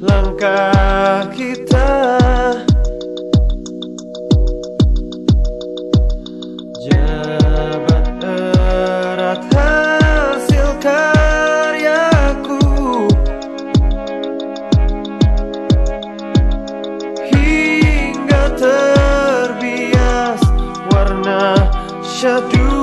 langkah kita. Jabat erat hasil karyaku. Hingga terbias warna syadu.